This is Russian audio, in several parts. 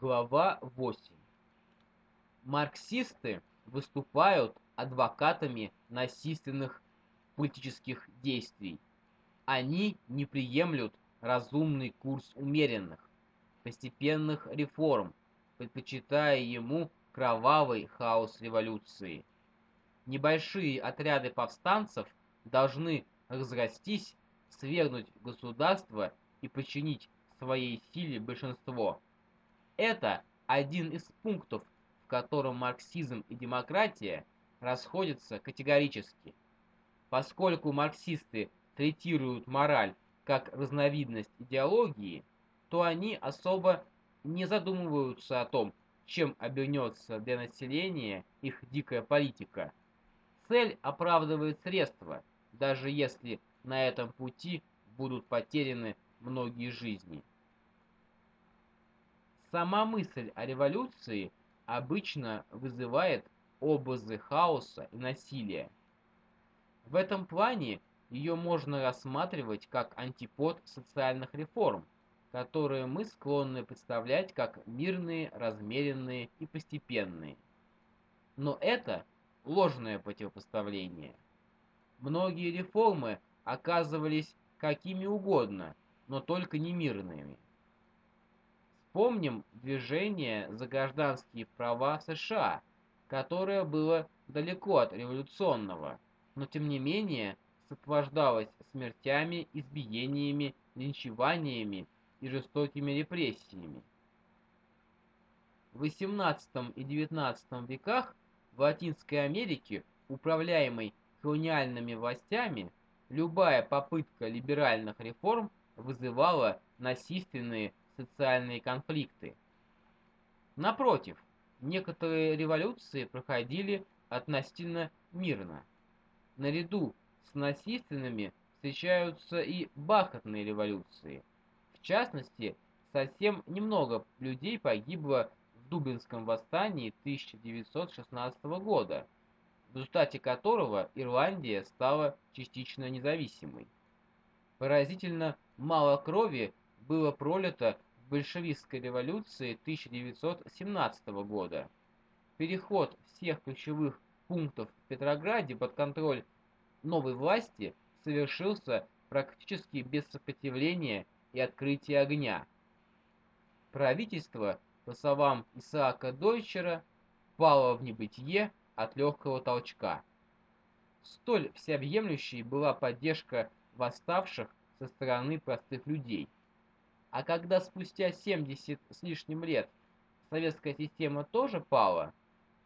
Глава 8. Марксисты выступают адвокатами насильственных политических действий. Они не приемлют разумный курс умеренных, постепенных реформ, предпочитая ему кровавый хаос революции. Небольшие отряды повстанцев должны разрастись, свергнуть государство и подчинить своей силе большинство. Это один из пунктов, в котором марксизм и демократия расходятся категорически. Поскольку марксисты третируют мораль как разновидность идеологии, то они особо не задумываются о том, чем обернется для населения их дикая политика. Цель оправдывает средства, даже если на этом пути будут потеряны многие жизни. Сама мысль о революции обычно вызывает образы хаоса и насилия. В этом плане ее можно рассматривать как антипод социальных реформ, которые мы склонны представлять как мирные, размеренные и постепенные. Но это ложное противопоставление. Многие реформы оказывались какими угодно, но только не мирными. Вспомним движение за гражданские права США, которое было далеко от революционного, но тем не менее сопровождалось смертями, избиениями, линчеваниями и жестокими репрессиями. В XVIII и XIX веках в Латинской Америке, управляемой колониальными властями, любая попытка либеральных реформ вызывала насильственные социальные конфликты. Напротив, некоторые революции проходили относительно мирно. Наряду с насильственными встречаются и бархатные революции. В частности, совсем немного людей погибло в Дублинском восстании 1916 года, в результате которого Ирландия стала частично независимой. Поразительно мало крови было пролито большевистской революции 1917 года. Переход всех ключевых пунктов в Петрограде под контроль новой власти совершился практически без сопротивления и открытия огня. Правительство, по словам Исаака Дойчера, пало в небытие от легкого толчка. Столь всеобъемлющей была поддержка восставших со стороны простых людей – а когда спустя 70 с лишним лет советская система тоже пала,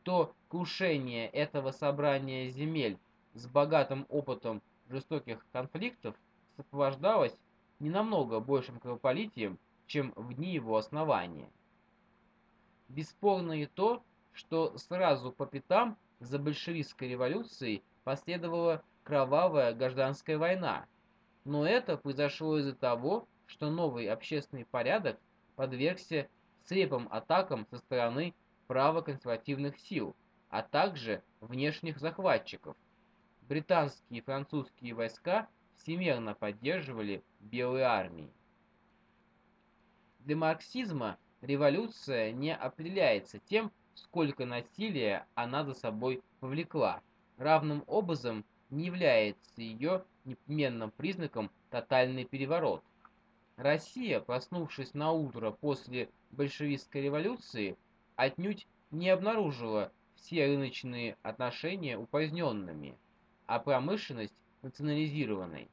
то крушение этого собрания земель с богатым опытом жестоких конфликтов сопровождалось не намного большим кровопролитием, чем в дни его основания. Бесспорно и то, что сразу по пятам за большевистской революцией последовала кровавая гражданская война, но это произошло из-за того, что новый общественный порядок подвергся слепым атакам со стороны правоконсервативных сил, а также внешних захватчиков. Британские и французские войска всемерно поддерживали белые армии. Для марксизма революция не определяется тем, сколько насилия она за собой повлекла. Равным образом не является ее непременным признаком тотальный переворот. Россия, проснувшись на утро после большевистской революции, отнюдь не обнаружила все рыночные отношения упраздненными, а промышленность национализированной.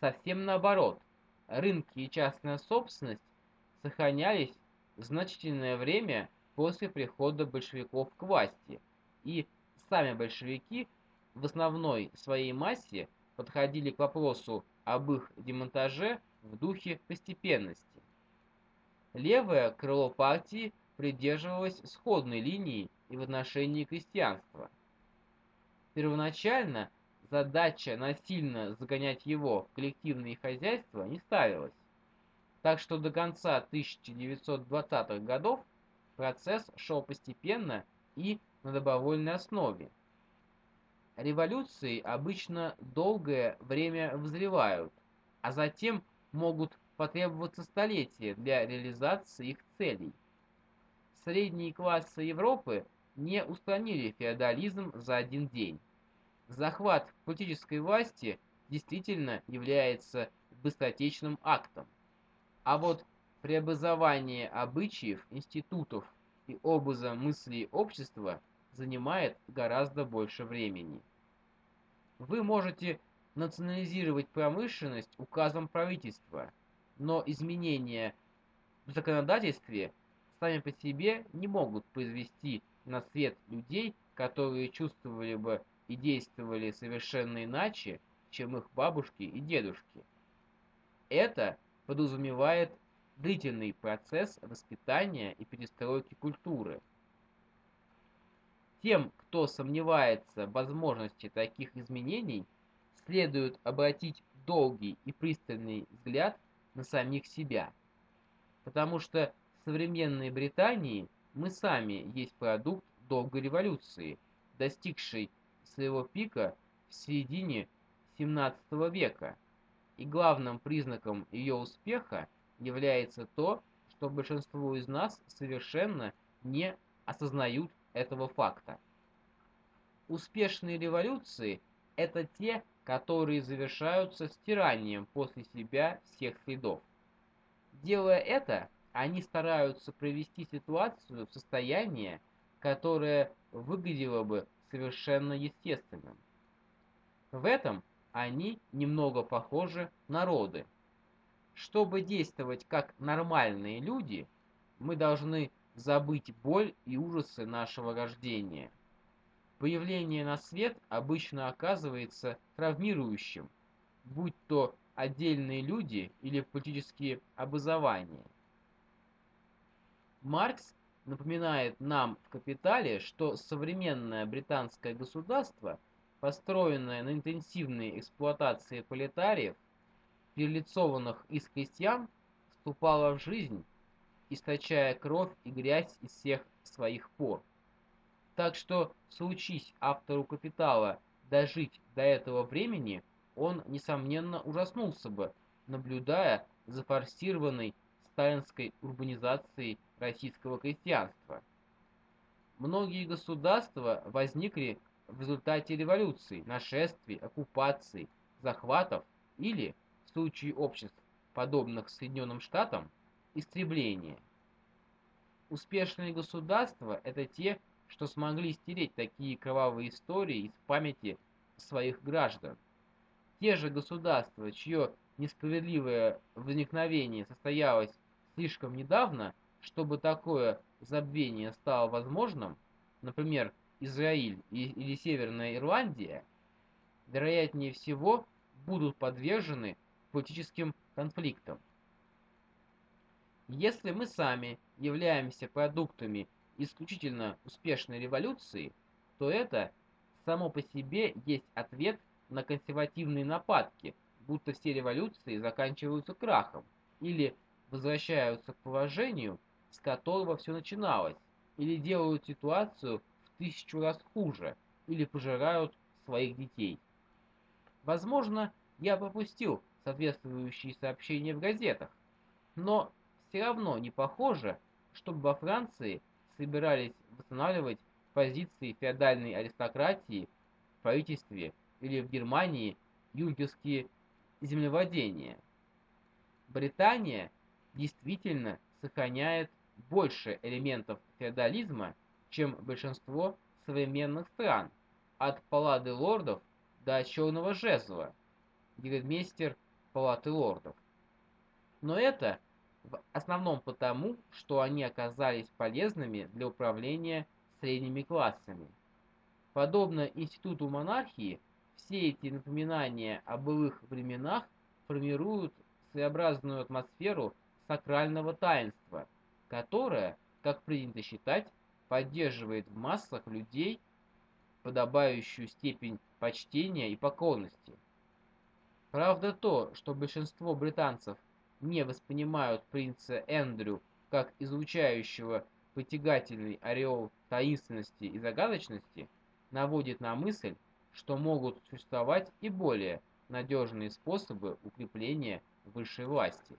Совсем наоборот, рынки и частная собственность сохранялись значительное время после прихода большевиков к власти, и сами большевики в основной своей массе подходили к вопросу об их демонтаже в духе постепенности. Левое крыло партии придерживалось сходной линии и в отношении крестьянства. Первоначально задача насильно загонять его в коллективные хозяйства не ставилась, так что до конца 1920-х годов процесс шел постепенно и на добровольной основе. Революции обычно долгое время взревают, а затем могут потребоваться столетия для реализации их целей. Средние классы Европы не устранили феодализм за один день. Захват политической власти действительно является быстротечным актом. А вот преобразование обычаев, институтов и образа мыслей общества занимает гораздо больше времени. Вы можете национализировать промышленность указом правительства, но изменения в законодательстве сами по себе не могут произвести на свет людей, которые чувствовали бы и действовали совершенно иначе, чем их бабушки и дедушки. Это подразумевает длительный процесс воспитания и перестройки культуры. Тем, кто сомневается в возможности таких изменений, следует обратить долгий и пристальный взгляд на самих себя. Потому что в современной Британии мы сами есть продукт долгой революции, достигшей своего пика в середине XVII века. И главным признаком ее успеха является то, что большинство из нас совершенно не осознают этого факта. Успешные революции – это те, которые завершаются стиранием после себя всех следов. Делая это, они стараются привести ситуацию в состояние, которое выглядело бы совершенно естественным. В этом они немного похожи на роды. Чтобы действовать как нормальные люди, мы должны забыть боль и ужасы нашего рождения. Появление на свет обычно оказывается травмирующим, будь то отдельные люди или политические образования. Маркс напоминает нам в «Капитале», что современное британское государство, построенное на интенсивной эксплуатации пролетариев, перелицованных из крестьян, вступало в жизнь, источая кровь и грязь из всех своих пор. Так что, случись автору «Капитала» дожить до этого времени, он, несомненно, ужаснулся бы, наблюдая за форсированной сталинской урбанизацией российского крестьянства. Многие государства возникли в результате революций, нашествий, оккупаций, захватов или, в случае обществ, подобных Соединенным Штатам, истребления. Успешные государства – это те, что смогли стереть такие кровавые истории из памяти своих граждан. Те же государства, чье несправедливое возникновение состоялось слишком недавно, чтобы такое забвение стало возможным, например, Израиль или Северная Ирландия, вероятнее всего будут подвержены политическим конфликтам. Если мы сами являемся продуктами исключительно успешной революции, то это само по себе есть ответ на консервативные нападки, будто все революции заканчиваются крахом или возвращаются к положению, с которого все начиналось, или делают ситуацию в тысячу раз хуже, или пожирают своих детей. Возможно, я пропустил соответствующие сообщения в газетах, но все равно не похоже, чтобы во Франции собирались восстанавливать позиции феодальной аристократии в правительстве или в Германии юнкерские землевладения. Британия действительно сохраняет больше элементов феодализма, чем большинство современных стран, от палаты лордов до черного жезла, гридмейстер палаты лордов. Но это в основном потому, что они оказались полезными для управления средними классами. Подобно институту монархии, все эти напоминания о былых временах формируют своеобразную атмосферу сакрального таинства, которое, как принято считать, поддерживает в массах людей подобающую степень почтения и покорности. Правда то, что большинство британцев не воспринимают принца Эндрю как излучающего притягательный ореол таинственности и загадочности, наводит на мысль, что могут существовать и более надежные способы укрепления высшей власти.